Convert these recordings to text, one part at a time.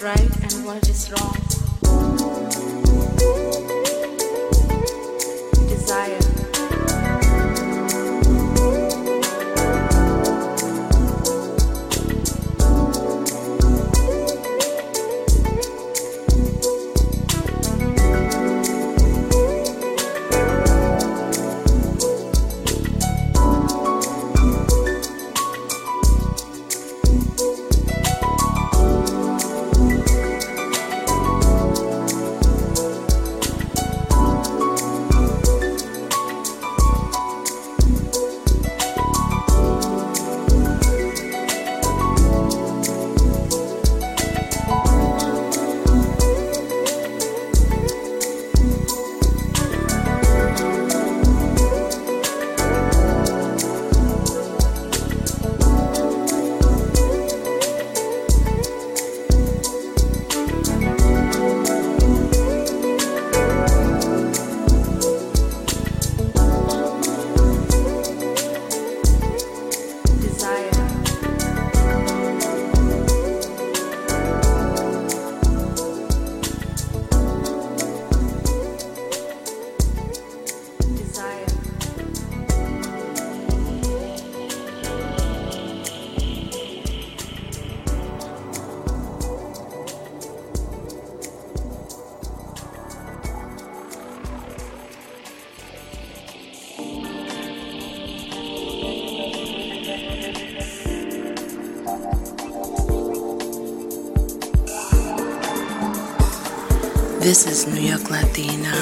right This is New York Latina,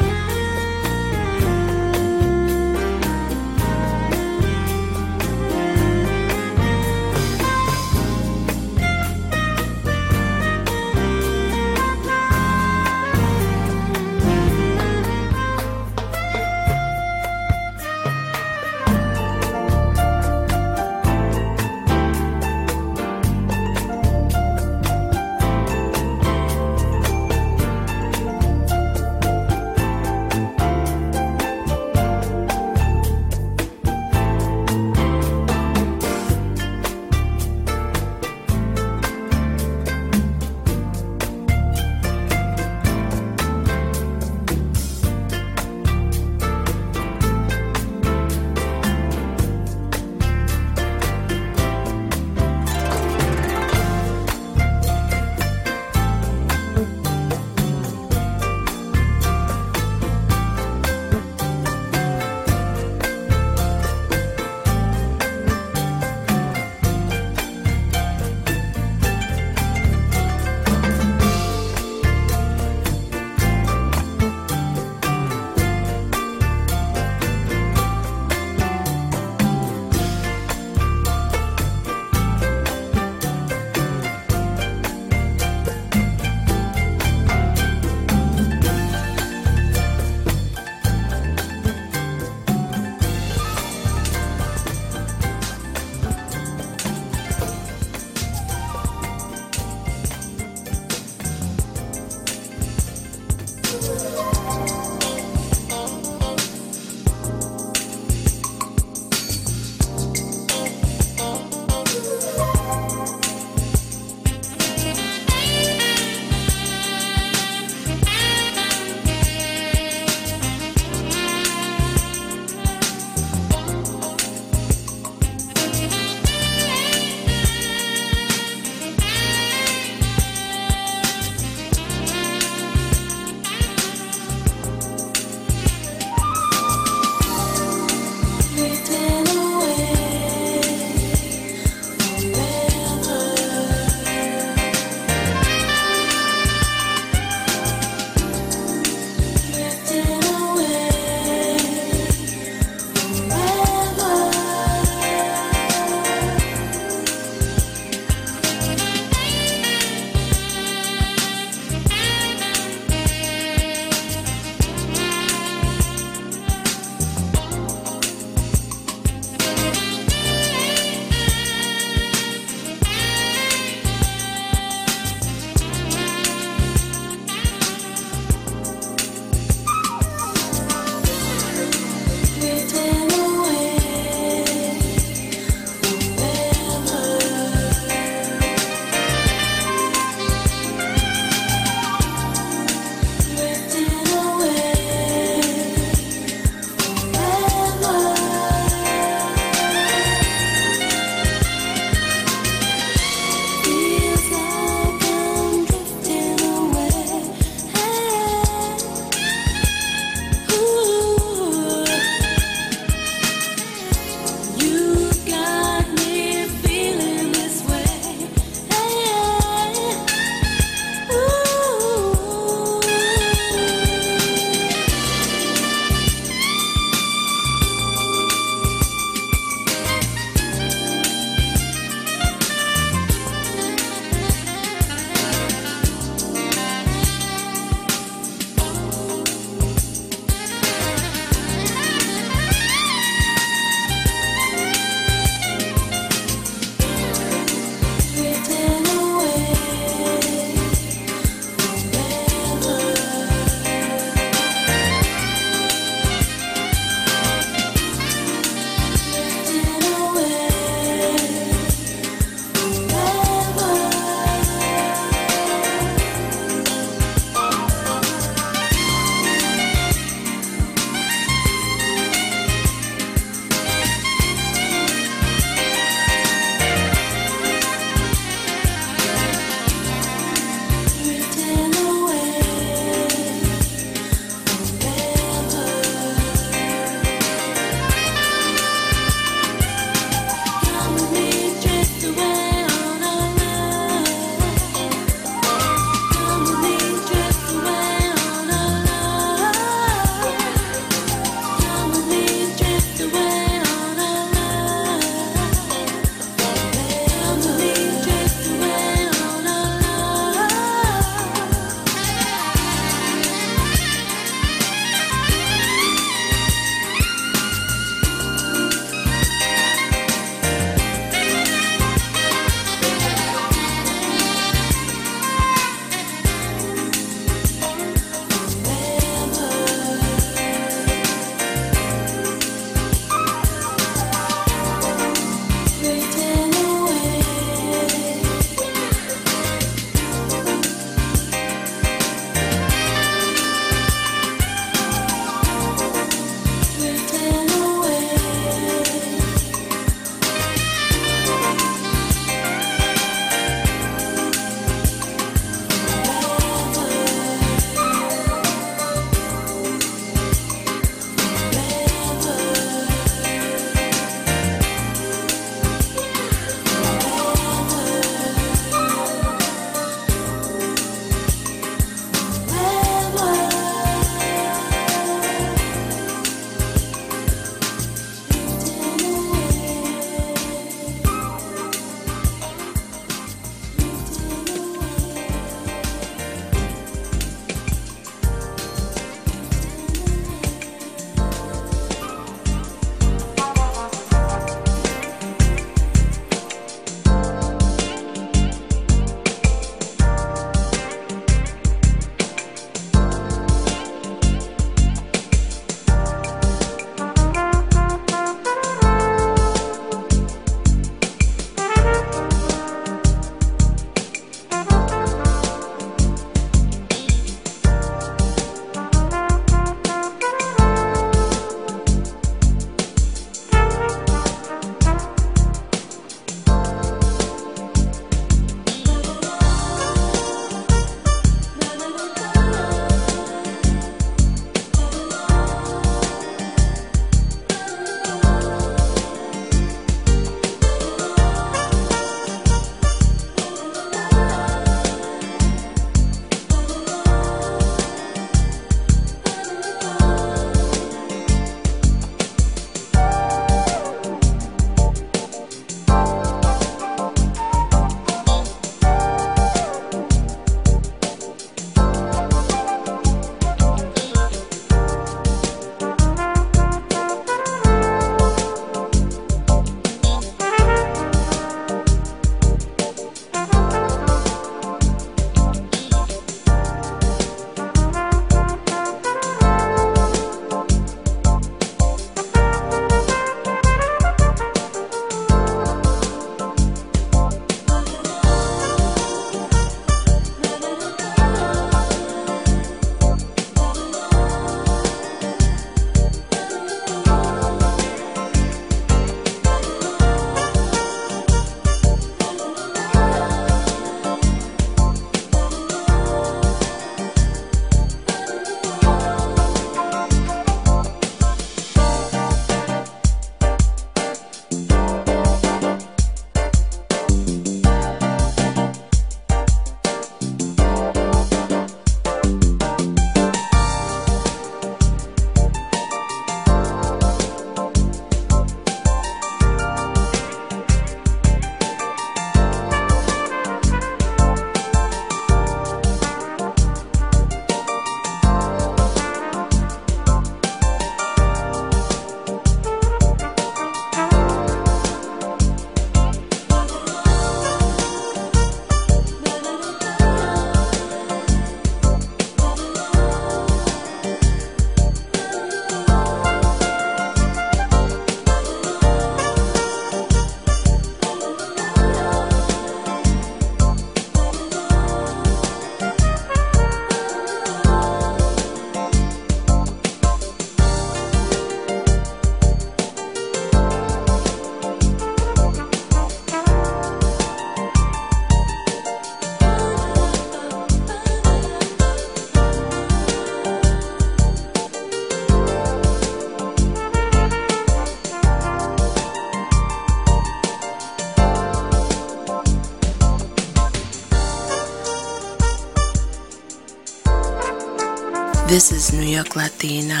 Latina,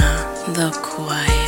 the quiet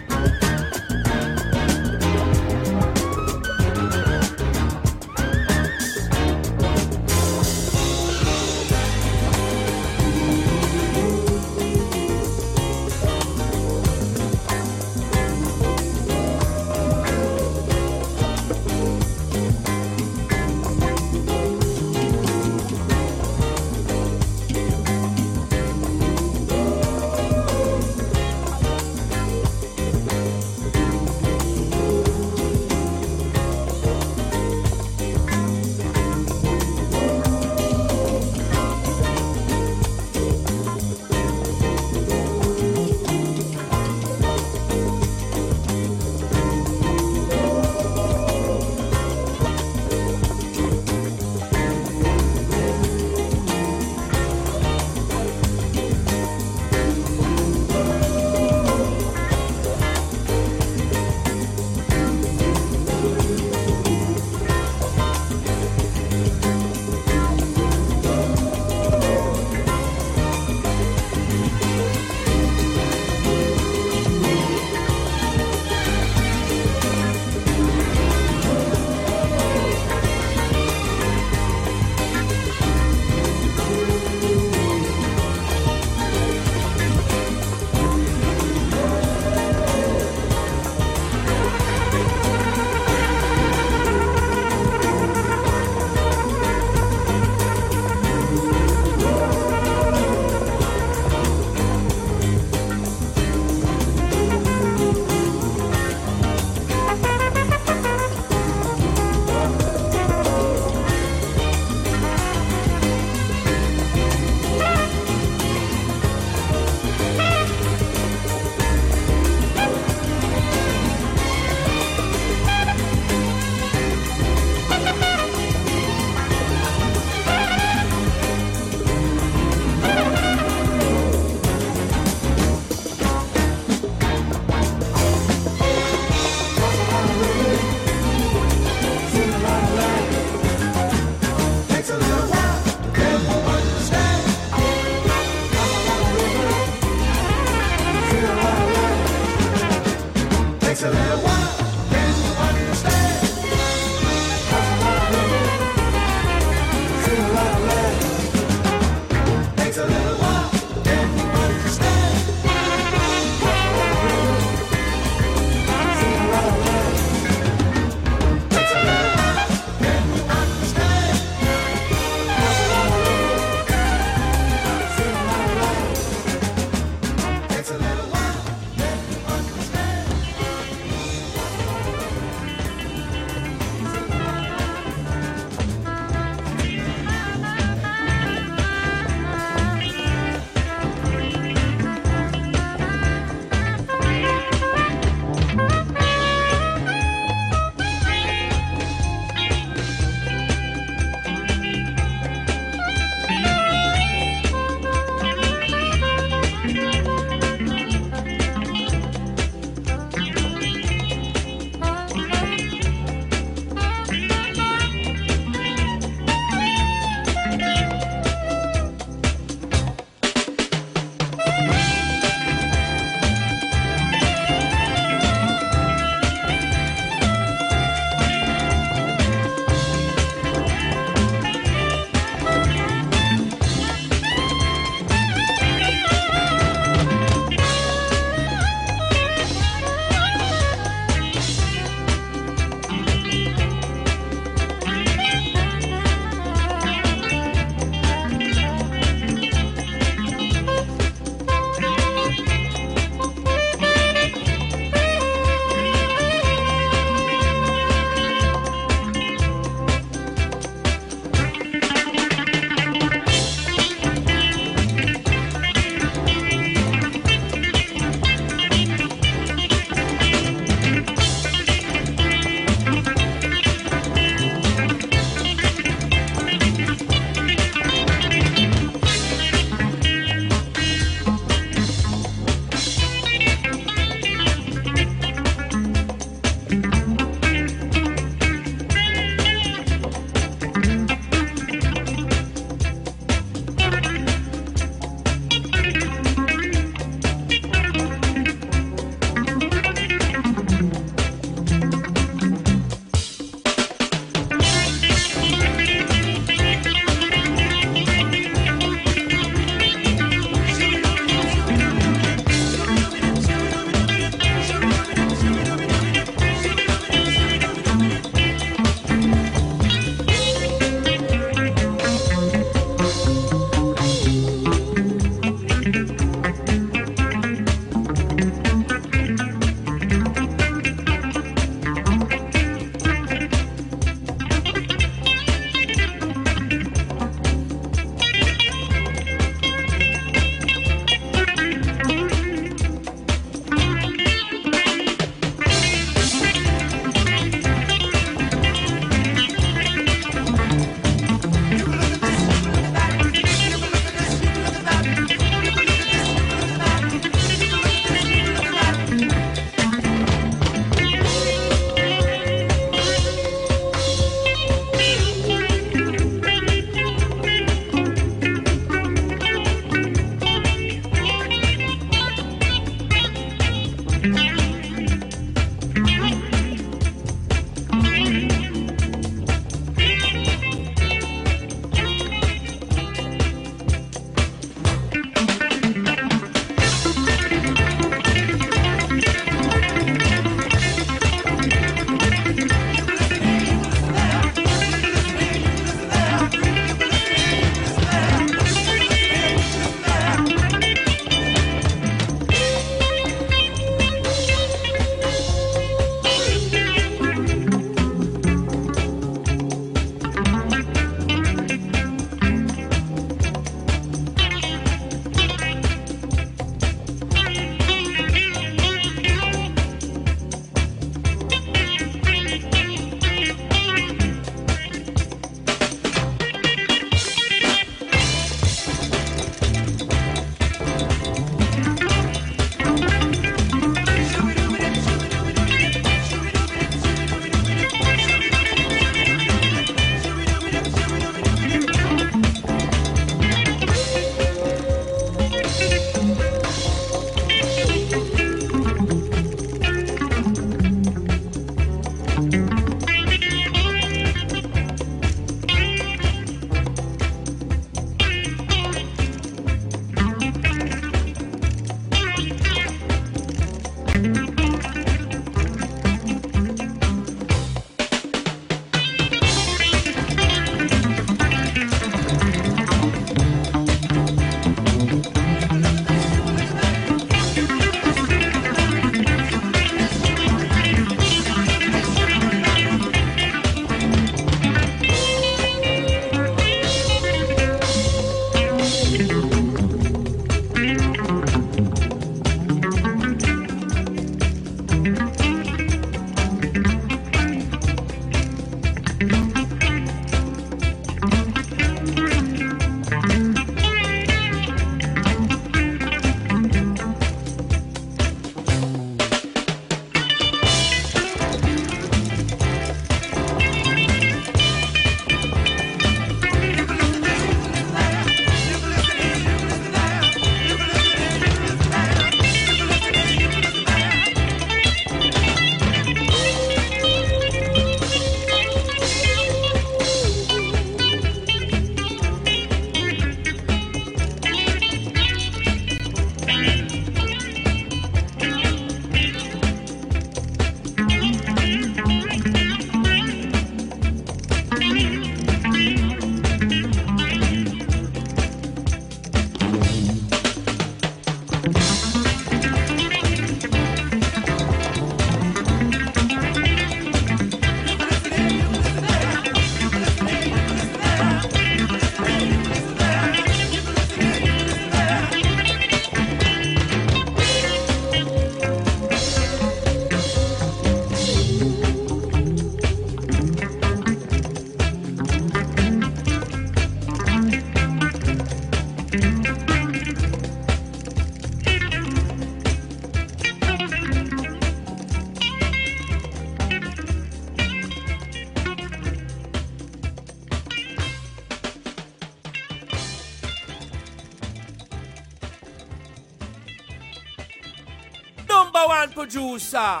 producer,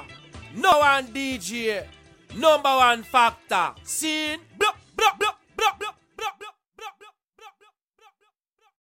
no one DJ, number one factor. Blah.